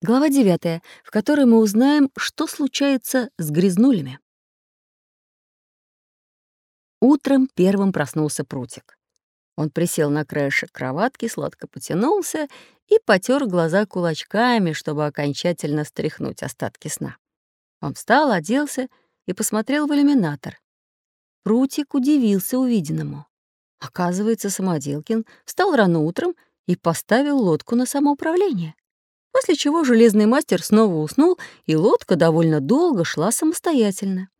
Глава 9, в которой мы узнаем, что случается с грязнулями. Утром первым проснулся прутик. Он присел на краешек кроватки, сладко потянулся и потер глаза кулачками, чтобы окончательно стряхнуть остатки сна. Он встал, оделся и посмотрел в иллюминатор. Прутик удивился увиденному. Оказывается, Самоделкин встал рано утром и поставил лодку на самоуправление после чего железный мастер снова уснул, и лодка довольно долго шла самостоятельно.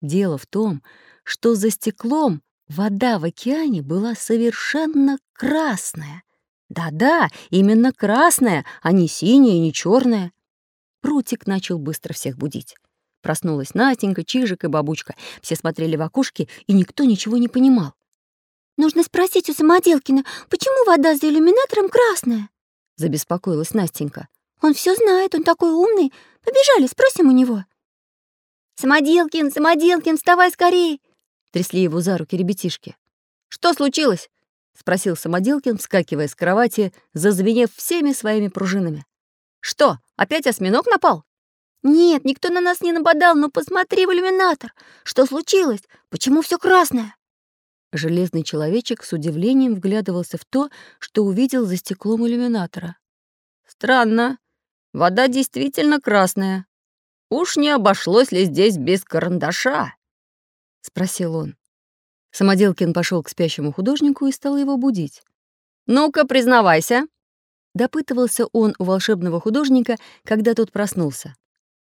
Дело в том, что за стеклом вода в океане была совершенно красная. Да-да, именно красная, а не синяя и не черная. Прутик начал быстро всех будить. Проснулась Натенька, Чижик и Бабучка. Все смотрели в окошки, и никто ничего не понимал. «Нужно спросить у Самоделкина, почему вода за иллюминатором красная?» — забеспокоилась Настенька. Он все знает, он такой умный. Побежали, спросим у него. Самоделкин, Самоделкин, вставай скорей! Трясли его за руки ребятишки. Что случилось? спросил Самоделкин, вскакивая с кровати, зазвенев всеми своими пружинами. Что, опять осьминог напал? Нет, никто на нас не нападал, но посмотри в иллюминатор. Что случилось? Почему все красное? Железный человечек с удивлением вглядывался в то, что увидел за стеклом иллюминатора. Странно, Вода действительно красная. Уж не обошлось ли здесь без карандаша? Спросил он. Самоделкин пошел к спящему художнику и стал его будить. «Ну-ка, признавайся!» Допытывался он у волшебного художника, когда тот проснулся.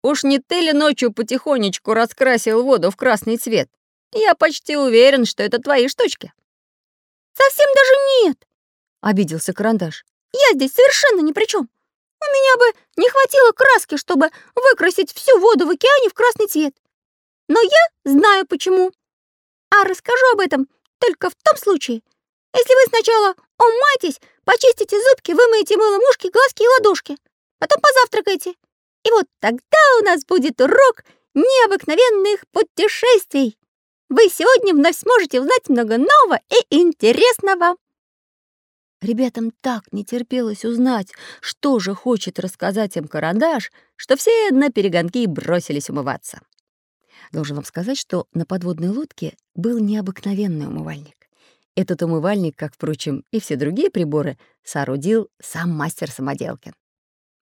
«Уж не ты ли ночью потихонечку раскрасил воду в красный цвет? Я почти уверен, что это твои штучки». «Совсем даже нет!» — обиделся карандаш. «Я здесь совершенно ни при чем. У меня бы не хватило краски, чтобы выкрасить всю воду в океане в красный цвет. Но я знаю почему. А расскажу об этом только в том случае, если вы сначала умоетесь, почистите зубки, вымоете мылом ушки, глазки и ладошки, потом позавтракайте. И вот тогда у нас будет урок необыкновенных путешествий. Вы сегодня вновь сможете узнать много нового и интересного. Ребятам так не терпелось узнать, что же хочет рассказать им Карандаш, что все на перегонки бросились умываться. Должен вам сказать, что на подводной лодке был необыкновенный умывальник. Этот умывальник, как, впрочем, и все другие приборы, соорудил сам мастер Самоделкин.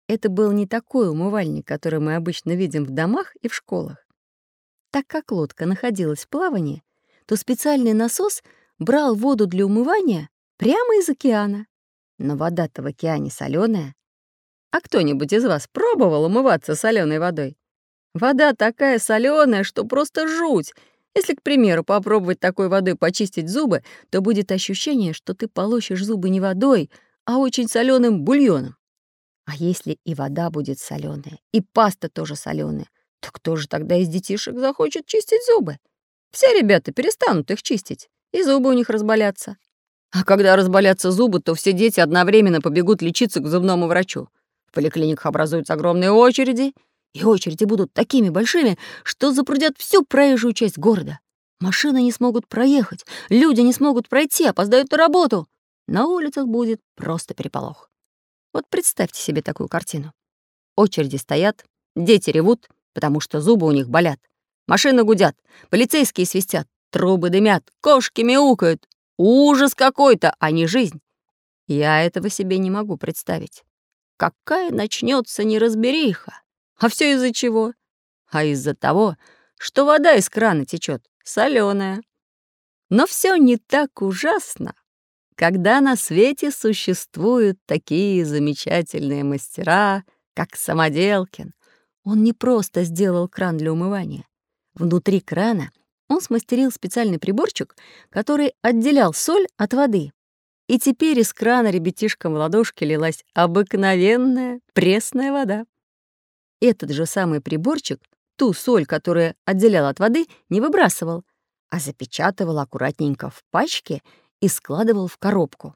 Это был не такой умывальник, который мы обычно видим в домах и в школах. Так как лодка находилась в плавании, то специальный насос брал воду для умывания Прямо из океана. Но вода-то в океане соленая. А кто-нибудь из вас пробовал умываться соленой водой? Вода такая соленая, что просто жуть. Если, к примеру, попробовать такой водой почистить зубы, то будет ощущение, что ты полощешь зубы не водой, а очень соленым бульоном. А если и вода будет соленая, и паста тоже соленая, то кто же тогда из детишек захочет чистить зубы? Все ребята перестанут их чистить, и зубы у них разболятся. А когда разболятся зубы, то все дети одновременно побегут лечиться к зубному врачу. В поликлиниках образуются огромные очереди, и очереди будут такими большими, что запрудят всю проезжую часть города. Машины не смогут проехать, люди не смогут пройти, опоздают на работу. На улицах будет просто переполох. Вот представьте себе такую картину. Очереди стоят, дети ревут, потому что зубы у них болят. Машины гудят, полицейские свистят, трубы дымят, кошки мяукают, Ужас какой-то, а не жизнь. Я этого себе не могу представить. Какая начнется неразбериха. А все из-за чего? А из-за того, что вода из крана течет, соленая. Но все не так ужасно, когда на свете существуют такие замечательные мастера, как Самоделкин. Он не просто сделал кран для умывания. Внутри крана он смастерил специальный приборчик, который отделял соль от воды. И теперь из крана ребятишкам в ладошки лилась обыкновенная пресная вода. Этот же самый приборчик ту соль, которая отделяла от воды, не выбрасывал, а запечатывал аккуратненько в пачке и складывал в коробку.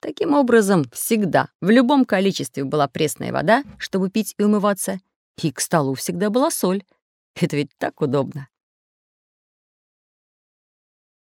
Таким образом, всегда, в любом количестве была пресная вода, чтобы пить и умываться, и к столу всегда была соль. Это ведь так удобно.